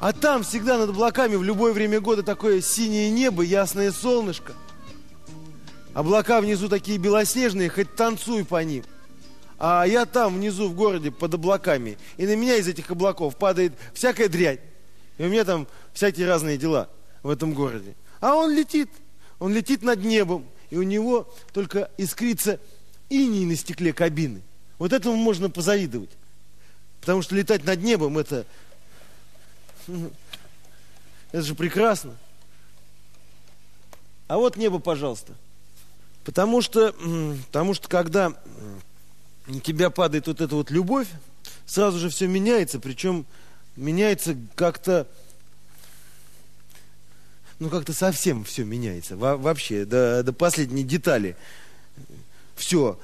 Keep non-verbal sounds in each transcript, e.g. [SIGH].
А там всегда над облаками в любое время года такое синее небо, ясное солнышко. Облака внизу такие белоснежные, хоть танцуй по ним. А я там внизу в городе под облаками. И на меня из этих облаков падает всякая дрянь. И у меня там всякие разные дела в этом городе. А он летит. Он летит над небом. И у него только искрится иней на стекле кабины. Вот этому можно позавидовать. Потому что летать над небом это... [LAUGHS] Это же прекрасно. А вот небо, пожалуйста. Потому что, потому что когда на тебя падает вот эта вот любовь, сразу же все меняется, причем меняется как-то, ну как-то совсем все меняется, Во вообще, до, до последней детали. Все.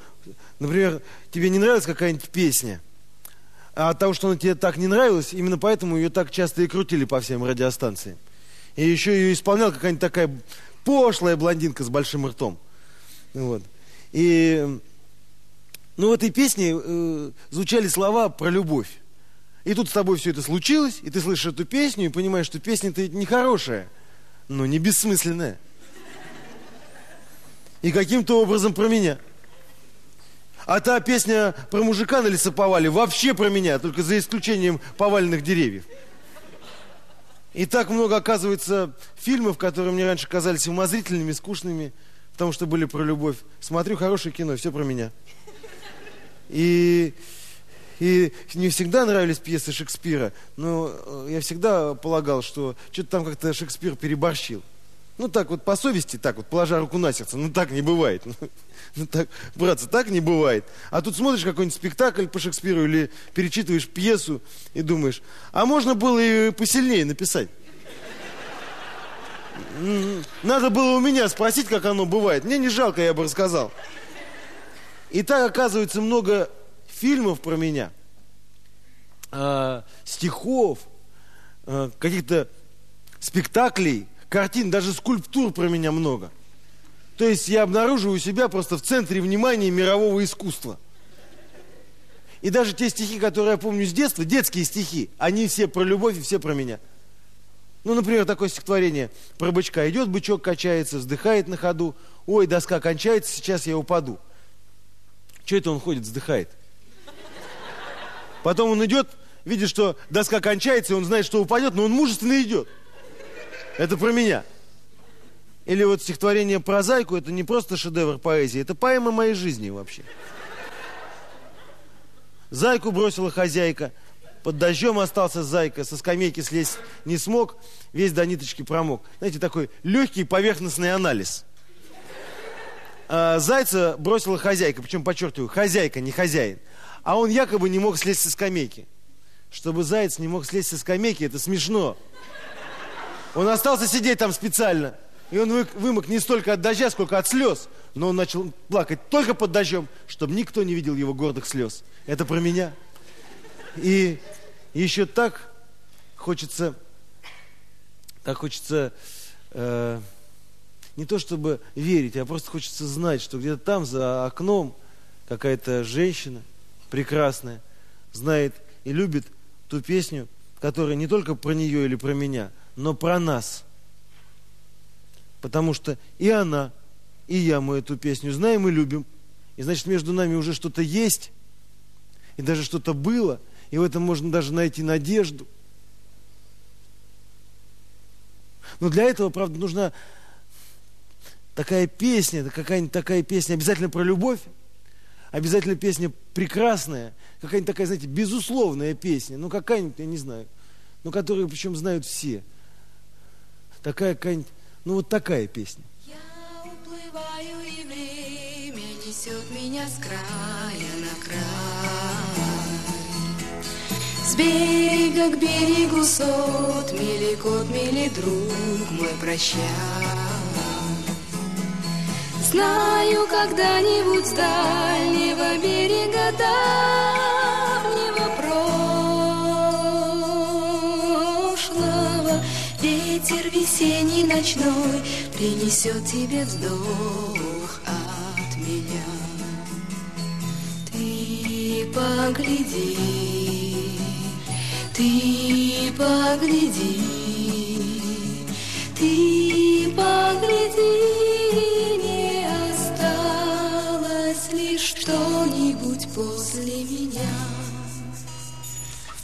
Например, тебе не нравится какая-нибудь песня, от того, что она тебе так не нравилась, именно поэтому ее так часто и крутили по всем радиостанциям. И еще ее исполняла какая-нибудь такая пошлая блондинка с большим ртом. Вот. И ну, в этой песне э, звучали слова про любовь. И тут с тобой все это случилось, и ты слышишь эту песню и понимаешь, что песня-то нехорошая, но не бессмысленная. И каким-то образом про меня. А та песня про мужика на лесоповале вообще про меня, только за исключением поваленных деревьев. И так много, оказывается, фильмов, которые мне раньше казались умозрительными, скучными, потому что были про любовь. Смотрю хорошее кино, все про меня. И, и не всегда нравились пьесы Шекспира, но э, я всегда полагал, что что-то там как-то Шекспир переборщил. Ну так вот по совести, так вот, положа руку на сердце, ну так не бывает. Ну, ну так, братцы, так не бывает. А тут смотришь какой-нибудь спектакль по Шекспиру или перечитываешь пьесу и думаешь, а можно было и посильнее написать. Надо было у меня спросить, как оно бывает. Мне не жалко, я бы рассказал. И так, оказывается, много фильмов про меня, э, стихов, э, каких-то спектаклей, картин, даже скульптур про меня много. То есть я обнаруживаю себя просто в центре внимания мирового искусства. И даже те стихи, которые я помню с детства, детские стихи, они все про любовь и все про меня. Ну, например, такое стихотворение про бычка. Идет бычок, качается, вздыхает на ходу. Ой, доска кончается, сейчас я упаду. Что это он ходит, вздыхает? Потом он идет, видит, что доска кончается, и он знает, что упадет, но он мужественно идет. Это про меня. Или вот стихотворение про зайку, это не просто шедевр поэзии, это поэма моей жизни вообще. Зайку бросила хозяйка, под дождем остался зайка, со скамейки слезть не смог, весь до ниточки промок. Знаете, такой легкий поверхностный анализ – э, зайца бросила хозяйка, причем, подчеркиваю, хозяйка, не хозяин. А он якобы не мог слезть со скамейки. Чтобы заяц не мог слезть со скамейки, это смешно. Он остался сидеть там специально. И он вымок не столько от дождя, сколько от слез. Но он начал плакать только под дождем, чтобы никто не видел его гордых слез. Это про меня. И еще так хочется, так хочется э, не то чтобы верить, а просто хочется знать, что где-то там за окном какая-то женщина прекрасная знает и любит ту песню, которая не только про нее или про меня, но про нас. Потому что и она, и я мы эту песню знаем и любим. И значит, между нами уже что-то есть, и даже что-то было, и в этом можно даже найти надежду. Но для этого, правда, нужна такая песня, какая-нибудь такая песня обязательно про любовь, обязательно песня прекрасная, какая-нибудь такая, знаете, безусловная песня, ну какая-нибудь, я не знаю, ну которую причем знают все. Такая какая-нибудь, ну вот такая песня. Я уплываю, и время несет меня с края на край. С берега к берегу сот, мили кот, мили друг мой, прощай. Знаю, когда-нибудь с дальнего берега давнего Ветер весенний ночной принесет тебе вздох от меня Ты погляди, ты погляди, ты погляди, не осталось лишь что-нибудь после меня.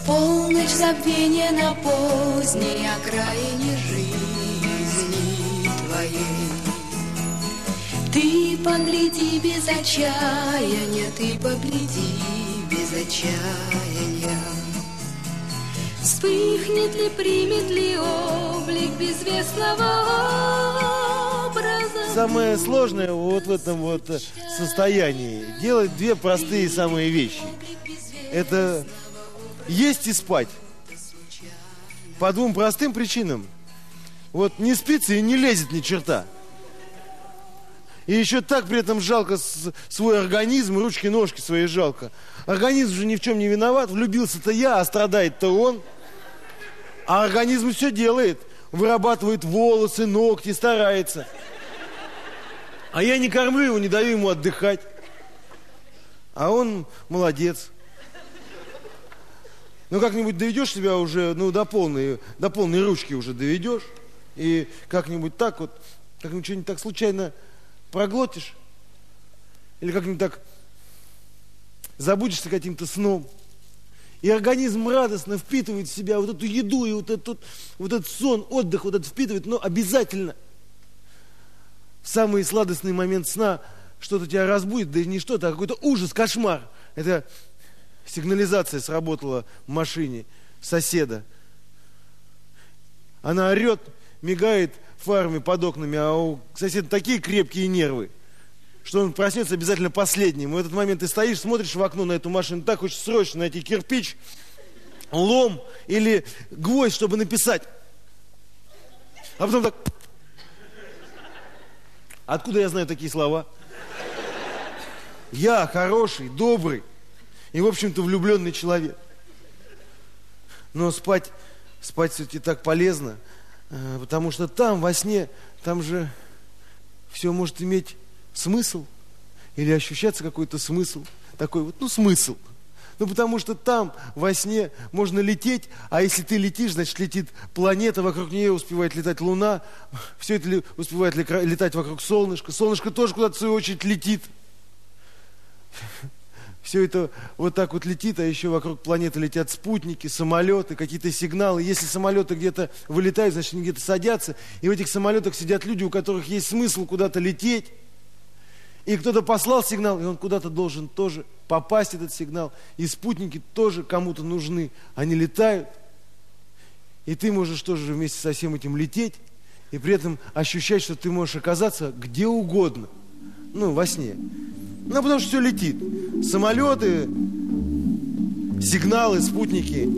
Полночь забвения на поздней окраине жизни твоей. Ты погляди без отчаяния, ты погляди без отчаяния. Вспыхнет ли, примет ли облик безвестного образа? Самое сложное вот в этом вот э, состоянии делать две простые самые вещи. Это есть и спать. По двум простым причинам. Вот не спится и не лезет ни черта. И еще так при этом жалко свой организм, ручки-ножки свои жалко. Организм же ни в чем не виноват. Влюбился-то я, а страдает-то он. А организм все делает. Вырабатывает волосы, ногти, старается. А я не кормлю его, не даю ему отдыхать. А он молодец. Ну, как-нибудь доведешь себя уже, ну, до полной, до полной ручки уже доведешь. И как-нибудь так вот, как-нибудь что-нибудь так случайно проглотишь. Или как-нибудь так забудешься каким-то сном. И организм радостно впитывает в себя вот эту еду и вот этот, вот этот сон, отдых вот этот впитывает, но обязательно в самый сладостный момент сна что-то тебя разбудит, да и не что-то, а какой-то ужас, кошмар. Это сигнализация сработала в машине соседа. Она орет, мигает фарами под окнами, а у соседа такие крепкие нервы – что он проснется обязательно последним. в этот момент ты стоишь, смотришь в окно на эту машину, так хочешь срочно найти кирпич, лом или гвоздь, чтобы написать. А потом так... Откуда я знаю такие слова? Я хороший, добрый и, в общем-то, влюбленный человек. Но спать, спать все-таки так полезно, э, потому что там, во сне, там же все может иметь смысл или ощущаться какой-то смысл, такой вот, ну, смысл. Ну, потому что там во сне можно лететь, а если ты летишь, значит, летит планета, вокруг нее успевает летать Луна, все это успевает летать вокруг солнышка, солнышко тоже куда-то, в свою очередь, летит. Все это вот так вот летит, а еще вокруг планеты летят спутники, самолеты, какие-то сигналы. Если самолеты где-то вылетают, значит, они где-то садятся. И в этих самолетах сидят люди, у которых есть смысл куда-то лететь. И кто-то послал сигнал, и он куда-то должен тоже попасть, этот сигнал. И спутники тоже кому-то нужны. Они летают. И ты можешь тоже вместе со всем этим лететь. И при этом ощущать, что ты можешь оказаться где угодно. Ну, во сне. Ну, потому что все летит. Самолеты, сигналы, спутники.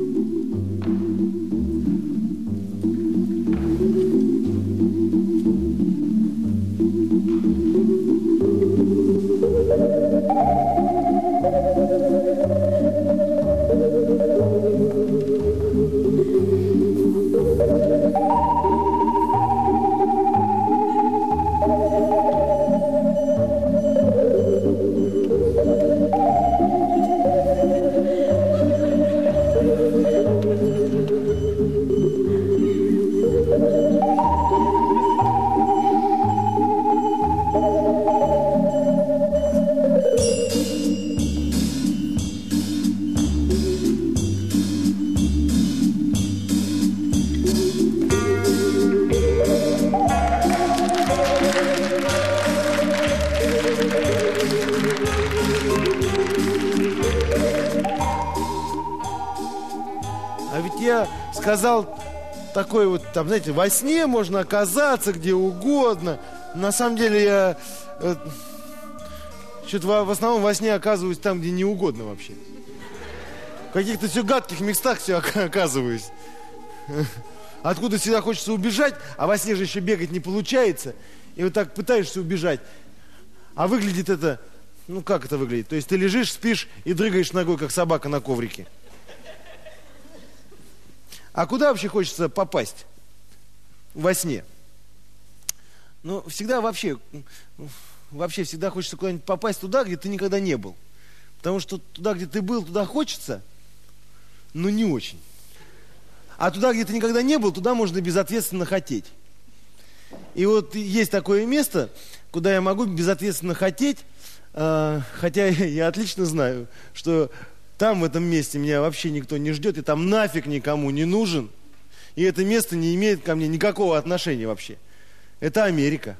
Сказал такой вот, там, знаете, во сне можно оказаться где угодно. На самом деле я э, что-то в, основном во сне оказываюсь там, где не угодно вообще. В каких-то все гадких местах все оказываюсь. Откуда всегда хочется убежать, а во сне же еще бегать не получается. И вот так пытаешься убежать. А выглядит это, ну как это выглядит? То есть ты лежишь, спишь и дрыгаешь ногой, как собака на коврике. А куда вообще хочется попасть во сне? Ну, всегда вообще, вообще всегда хочется куда-нибудь попасть туда, где ты никогда не был. Потому что туда, где ты был, туда хочется, но не очень. А туда, где ты никогда не был, туда можно безответственно хотеть. И вот есть такое место, куда я могу безответственно хотеть, э, хотя [LAUGHS] я отлично знаю, что там, в этом месте, меня вообще никто не ждет, и там нафиг никому не нужен. И это место не имеет ко мне никакого отношения вообще. Это Америка.